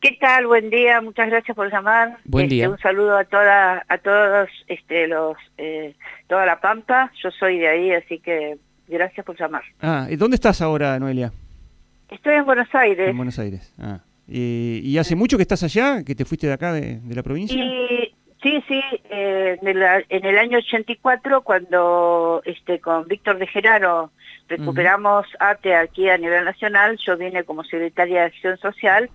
¿Qué tal? Buen día, muchas gracias por llamar. Buen Este, día. Un saludo a toda, a todos, este, los, eh, toda la Pampa. Yo soy de ahí, así que gracias por llamar. Ah, ¿y ¿dónde estás ahora, Noelia? Estoy en Buenos Aires En Buenos Aires. Ah. ¿Y, y hace mucho que estás allá? ¿Que te fuiste de acá, de, de la provincia? y sí, sí, eh, de la- en el año 84 cuando, este, con Víctor de Genaro recuperamos ATE aquí a nivel nacional, yo vine como secretaria de Acción Social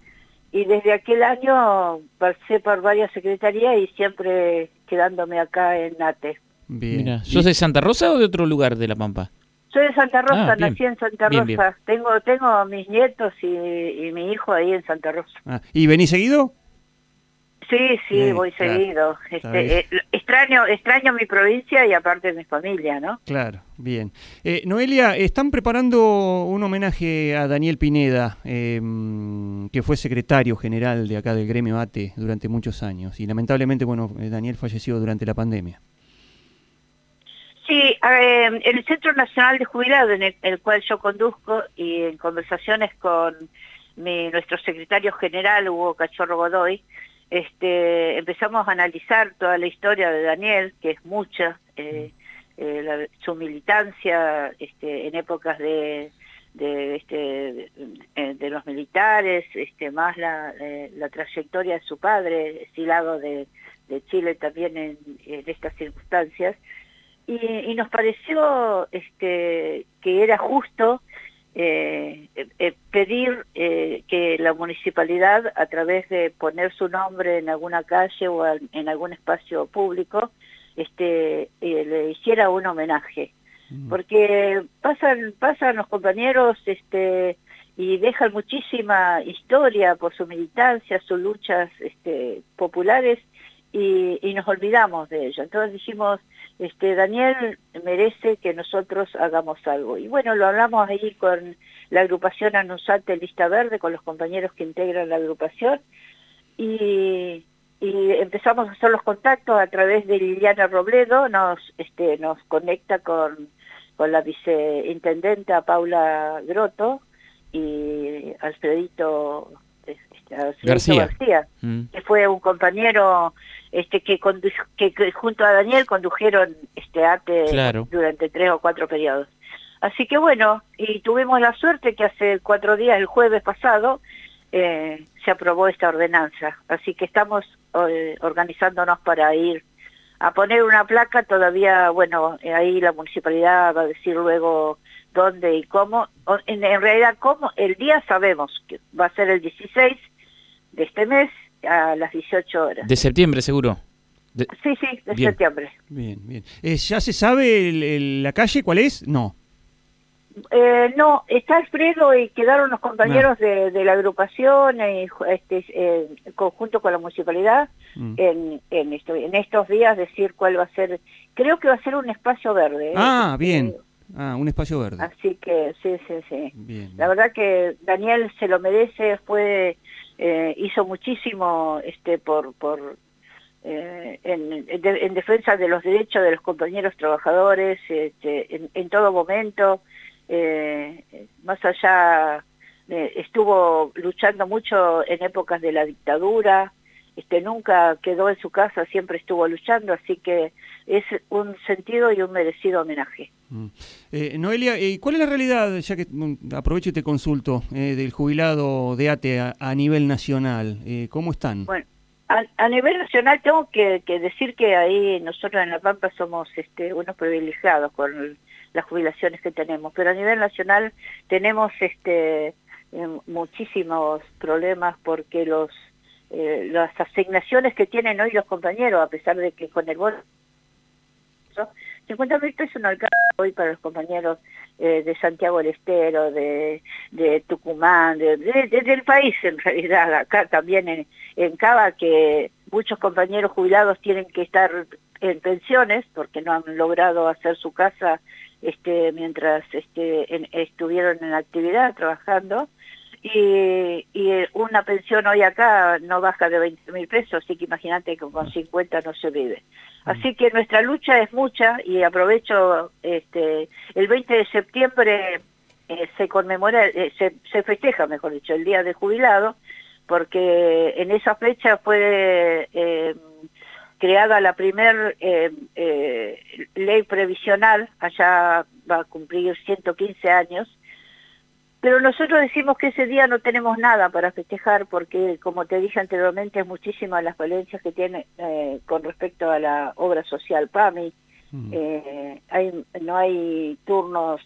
y desde aquel año pasé por varias secretarías y siempre quedándome acá en ATE. Bien. Mira, ¿Y- ¿sos de Santa Rosa o de otro lugar de La Pampa? Soy de Santa Rosa, Ah, nací en Santa Bien, Rosa. bien. Tengo tengo mis nietos y, y mi hijo ahí en Santa Rosa. ah, ¿Y venís seguido? Sí, sí, Eh, voy claro, seguido. Este, eh, extraño extraño mi provincia y aparte mi familia, ¿no? Claro, bien. Eh, Noelia, están preparando un homenaje a Daniel Pineda, mm, que fue secretario general de acá del gremio ATE durante muchos años. Y lamentablemente, bueno, eh, Daniel falleció durante la pandemia. Sí, eh, en el Centro Nacional de Jubilados, en el, el cual yo conduzco, y en conversaciones con mi, nuestro secretario general, Hugo Cachorro Godoy, este, empezamos a analizar toda la historia de Daniel, que es mucha, eh, eh, su militancia este, en épocas de, de, este, de, eh, los militares, este, más la, trayectoria de su padre, exilado de, de Chile también en, en estas circunstancias. Y, y nos pareció este, que era justo eh, eh, pedir eh, que la municipalidad, a través de poner su nombre en alguna calle o en algún espacio público, este, eh, le hiciera un homenaje. Porque pasan, pasan los compañeros este, y dejan muchísima historia por su militancia, sus luchas este, populares y, y nos olvidamos de ello. Entonces dijimos, este, Daniel merece que nosotros hagamos algo. Y bueno, lo hablamos ahí con la agrupación Anusate Lista Verde, con los compañeros que integran la agrupación, y, y empezamos a hacer los contactos a través de Liliana Robledo, nos, este, nos conecta con, con la viceintendenta Paula Groto y Alfredito García. García Mm. que fue un compañero este que, que, que junto a Daniel condujeron este arte Claro. durante tres o cuatro periodos. Así que bueno, y tuvimos la suerte que hace cuatro días, el jueves pasado, eh, se aprobó esta ordenanza. Así que estamos eh, organizándonos para ir a poner una placa. Todavía, bueno, eh, ahí la municipalidad va a decir luego dónde y cómo. En, en realidad, cómo, el día sabemos que va a ser el 16 de este mes a las 18 horas. De septiembre, seguro. De- Sí, sí, de Bien. septiembre. Bien, bien. Eh, ¿Ya se sabe el- el- la calle cuál es? No. Eh, no, está Alfredo y quedaron los compañeros de, de la agrupación y ju- este, eh, conjunto con la municipalidad Mm. en, en, esto- en estos días decir cuál va a ser. Creo que va a ser un espacio verde. ¿eh? Ah, bien. Eh, Ah, un espacio verde. así que sí, sí, sí. Bien. La verdad que Daniel se lo merece, fue eh, hizo muchísimo este por por eh, en, en de- en defensa de los derechos de los compañeros trabajadores este, en, en todo momento, eh, más allá eh, estuvo luchando mucho en épocas de la dictadura, este nunca quedó en su casa, siempre estuvo luchando, así que es un sentido y un merecido homenaje. Mm. Eh, Noelia, eh, ¿cuál es la realidad, ya que mm, aprovecho y te consulto, eh, del jubilado de ATE a, a nivel nacional? Eh, ¿Cómo están? Bueno, a, a nivel nacional tengo que, que decir que ahí nosotros en La Pampa somos este, unos privilegiados con el- las jubilaciones que tenemos, pero a nivel nacional tenemos este eh, muchísimos problemas porque los eh, las asignaciones que tienen hoy los compañeros, a pesar de que con el bono 50 mil pesos no alcanza hoy para los compañeros eh, de Santiago del Estero, de, de Tucumán, de, de- de- del país en realidad, acá también en, en Cava, que muchos compañeros jubilados tienen que estar en pensiones porque no han logrado hacer su casa este, mientras este, en- estuvieron en actividad trabajando. Y, y una pensión hoy acá no baja de 20 mil pesos, así que imagínate que con 50 no se vive. Así que nuestra lucha es mucha y aprovecho, este, el 20 de septiembre eh, se conmemora, eh, se, se festeja, mejor dicho, el Día del Jubilado, porque en esa fecha fue eh, creada la primer eh, eh, ley previsional, allá va a cumplir 115 años, pero nosotros decimos que ese día no tenemos nada para festejar porque, como te dije anteriormente, es muchísimas las violencias que tiene eh, con respecto a la obra social PAMI. Mm. Eh, hay, no hay turnos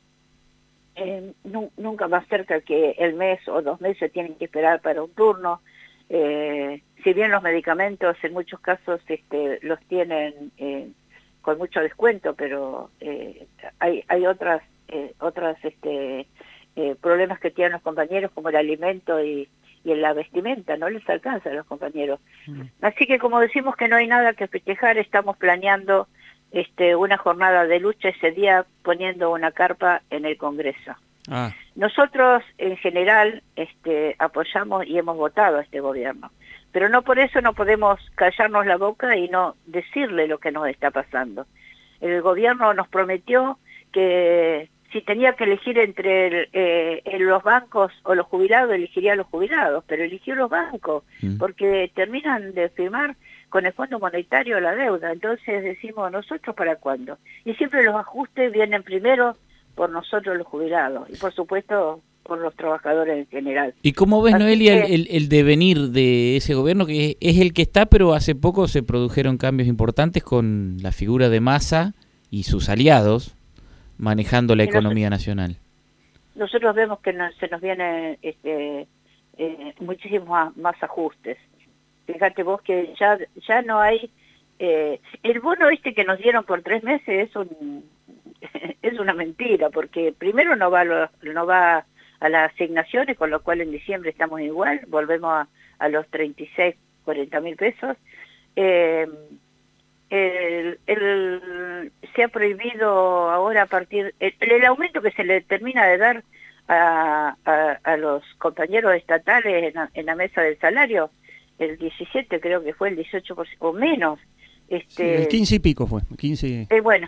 eh, nunca más cerca que el mes o dos meses tienen que esperar para un turno. Eh, si bien los medicamentos en muchos casos este, los tienen eh, con mucho descuento, pero eh, hay, hay otras, eh, otras este, problemas que tienen los compañeros como el alimento y, y la vestimenta, no les alcanza a los compañeros. Mm. Así que como decimos que no hay nada que festejar, estamos planeando este, una jornada de lucha ese día poniendo una carpa en el Congreso. Ah. Nosotros en general este, apoyamos y hemos votado a este gobierno, pero no por eso no podemos callarnos la boca y no decirle lo que nos está pasando. El gobierno nos prometió que si tenía que elegir entre eh, los bancos o los jubilados, elegiría a los jubilados, pero eligió los bancos, mm. porque terminan de firmar con el Fondo Monetario la deuda. Entonces decimos, ¿nosotros para cuándo? Y siempre los ajustes vienen primero por nosotros los jubilados y por supuesto por los trabajadores en general. ¿Y cómo ves, Noelia, el, devenir de ese gobierno que es el que está, pero hace poco se produjeron cambios importantes con la figura de Massa y sus aliados manejando la economía nacional? Nosotros vemos que se nos vienen este, eh, muchísimos más ajustes. Fíjate vos que ya, ya no hay... Eh, el bono este que nos dieron por tres meses es un es una mentira, porque primero no va, no va a las asignaciones, con lo cual en diciembre estamos igual, volvemos a, a los 36, 40 mil pesos. Eh, el, el, se ha prohibido ahora a partir, el, el, aumento que se le termina de dar a, a, a los compañeros estatales en la, en la, mesa del salario, el 17 creo que fue el 18% o menos. Este, el 15 y pico fue, 15. Eh, bueno,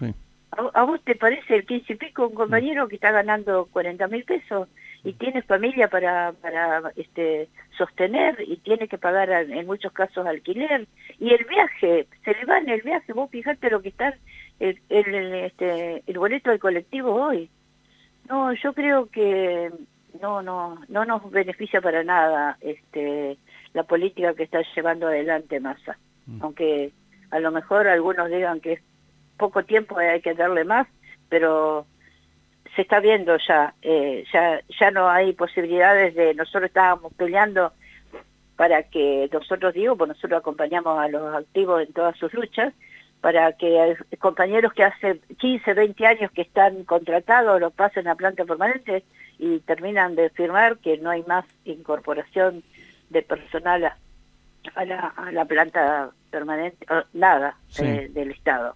¿A, vos te parece el 15 y pico un compañero que está ganando 40 mil pesos y tiene familia para, para este, sostener y tiene que pagar en muchos casos alquiler? Y el viaje, se le va en el viaje, vos fijate lo que está el, el, este, el boleto del colectivo hoy. No, yo creo que no, no, no nos beneficia para nada este, la política que está llevando adelante Massa. Mm. Aunque a lo mejor algunos digan que es poco tiempo hay que darle más, pero se está viendo ya, eh, ya, ya no hay posibilidades de, nosotros estábamos peleando para que nosotros digo, pues nosotros acompañamos a los activos en todas sus luchas, para que compañeros que hace 15, 20 años que están contratados los pasen a planta permanente y terminan de firmar que no hay más incorporación de personal a, la, a la, planta permanente, nada eh, del Estado.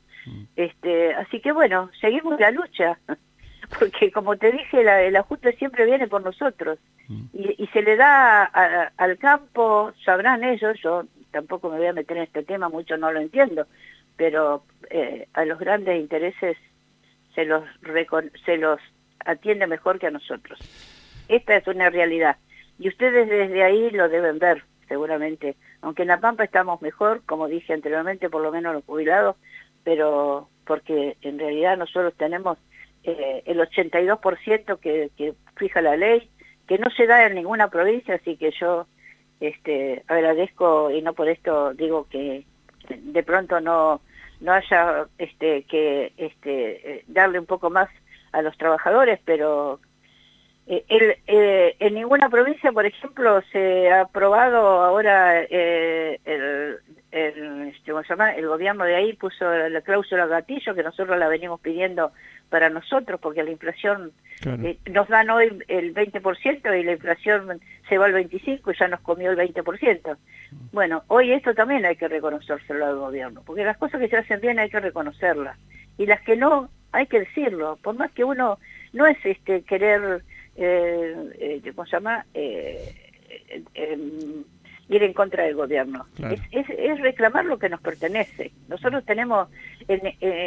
Este, así que bueno, seguimos la lucha, porque como te dije, el ajuste siempre viene por nosotros mm. y, se le da al campo, sabrán ellos, yo tampoco me voy a meter en este tema, mucho no lo entiendo, pero eh, a los grandes intereses se los, se los atiende mejor que a nosotros. Esta es una realidad y ustedes desde ahí lo deben ver seguramente. Aunque en La Pampa estamos mejor, como dije anteriormente, por lo menos los jubilados, pero porque en realidad nosotros tenemos eh, el 82% que, que fija la ley, que no se da en ninguna provincia, así que yo este, agradezco y no por esto digo que de pronto no no haya este que este eh, darle un poco más a los trabajadores, pero eh, el, eh, en ninguna provincia, por ejemplo, se ha aprobado ahora eh, el, el, este, ¿cómo se llama? el gobierno de ahí puso la cláusula gatillo que nosotros la venimos pidiendo para nosotros porque la inflación eh, nos dan hoy el 20% y la inflación se va al 25% y ya nos comió el 20%. Bueno, hoy esto también hay que reconocérselo al gobierno porque las cosas que se hacen bien hay que reconocerlas y las que no hay que decirlo, por más que uno no es este querer eh, eh, ¿cómo se llama? Eh, ir en contra del gobierno. Es, es, reclamar lo que nos pertenece. Nosotros tenemos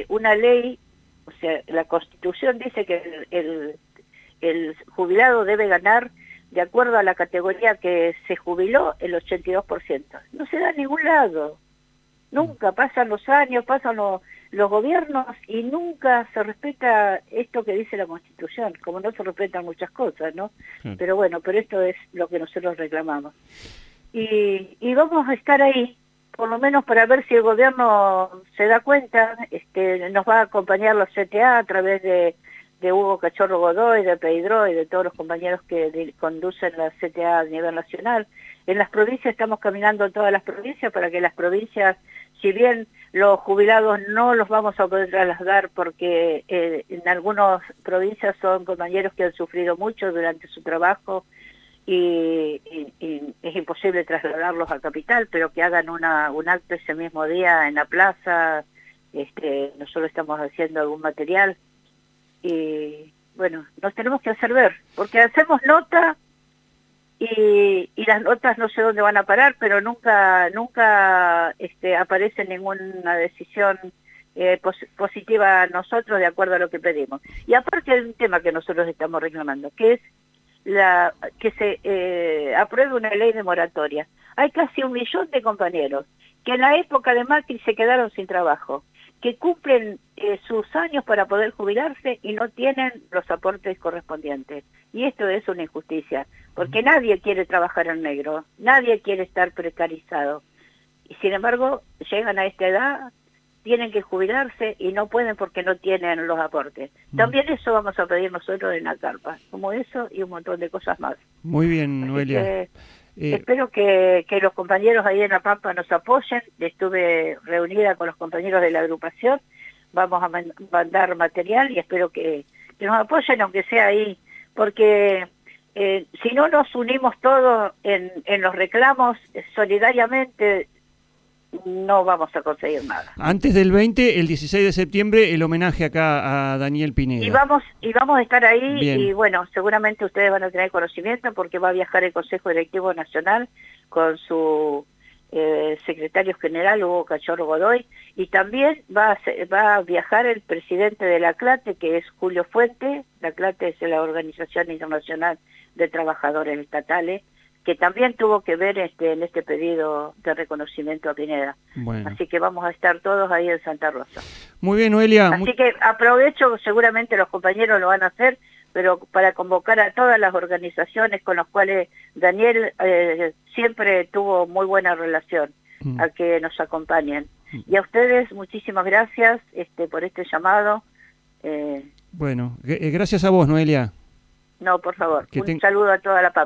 una ley, o sea, la Constitución dice que el, el, jubilado debe ganar de acuerdo a la categoría que se jubiló, el 82%. No se da a ningún lado. Nunca pasan los años, pasan los, los gobiernos y nunca se respeta esto que dice la Constitución, como no se respetan muchas cosas, ¿no? Pero bueno, pero esto es lo que nosotros reclamamos. Y, y vamos a estar ahí, por lo menos para ver si el gobierno se da cuenta, este, nos va a acompañar los CTA a través de, de Hugo Cachorro Godoy, de Pedro y de todos los compañeros que conducen la CTA a nivel nacional. En las provincias estamos caminando en todas las provincias para que las provincias si bien los jubilados no los vamos a poder trasladar porque eh, en algunas provincias son compañeros que han sufrido mucho durante su trabajo y, es imposible trasladarlos a capital, pero que hagan una, un acto ese mismo día en la plaza, este, nosotros estamos haciendo algún material y bueno, nos tenemos que hacer ver, porque hacemos nota y, y, las notas no sé dónde van a parar, pero nunca nunca este, aparece ninguna decisión eh, positiva a nosotros de acuerdo a lo que pedimos. Y aparte hay un tema que nosotros estamos reclamando, que es la que se eh, apruebe una ley de moratoria. Hay casi un millón de compañeros que en la época de Macri se quedaron sin trabajo que cumplen eh, sus años para poder jubilarse y no tienen los aportes correspondientes. Y esto es una injusticia, porque nadie quiere trabajar en negro, nadie quiere estar precarizado. Y sin embargo, llegan a esta edad, tienen que jubilarse y no pueden porque no tienen los aportes. También eso vamos a pedir nosotros en la carpa, como eso y un montón de cosas más. Muy bien, Noelia. Eh, Espero que, los compañeros ahí en La Pampa nos apoyen. Estuve reunida con los compañeros de la agrupación. Vamos a mandar material y espero que, nos apoyen, aunque sea ahí, porque eh, si no nos unimos todos en, en los reclamos solidariamente, no vamos a conseguir nada. Antes del 20, el 16 de septiembre, el homenaje acá a Daniel Pineda. Y vamos, y vamos a estar ahí y bueno, seguramente ustedes van a tener conocimiento porque va a viajar el Consejo Directivo Nacional con su eh, secretario general Hugo Cachorro Godoy y también va a, va a viajar el presidente de la CLATE que es Julio Fuente, la CLATE es la Organización Internacional de Trabajadores Estatales, que también tuvo que ver este, en este pedido de reconocimiento a Pineda. Así que vamos a estar todos ahí en Santa Rosa. Muy bien, Noelia. Así que aprovecho, seguramente los compañeros lo van a hacer, pero para convocar a todas las organizaciones con las cuales Daniel eh, siempre tuvo muy buena relación, mm. a que nos acompañen. Mm. Y a ustedes, muchísimas gracias este, por este llamado. Eh, bueno, eh, gracias a vos, Noelia. No, por favor. Un saludo a toda la papa.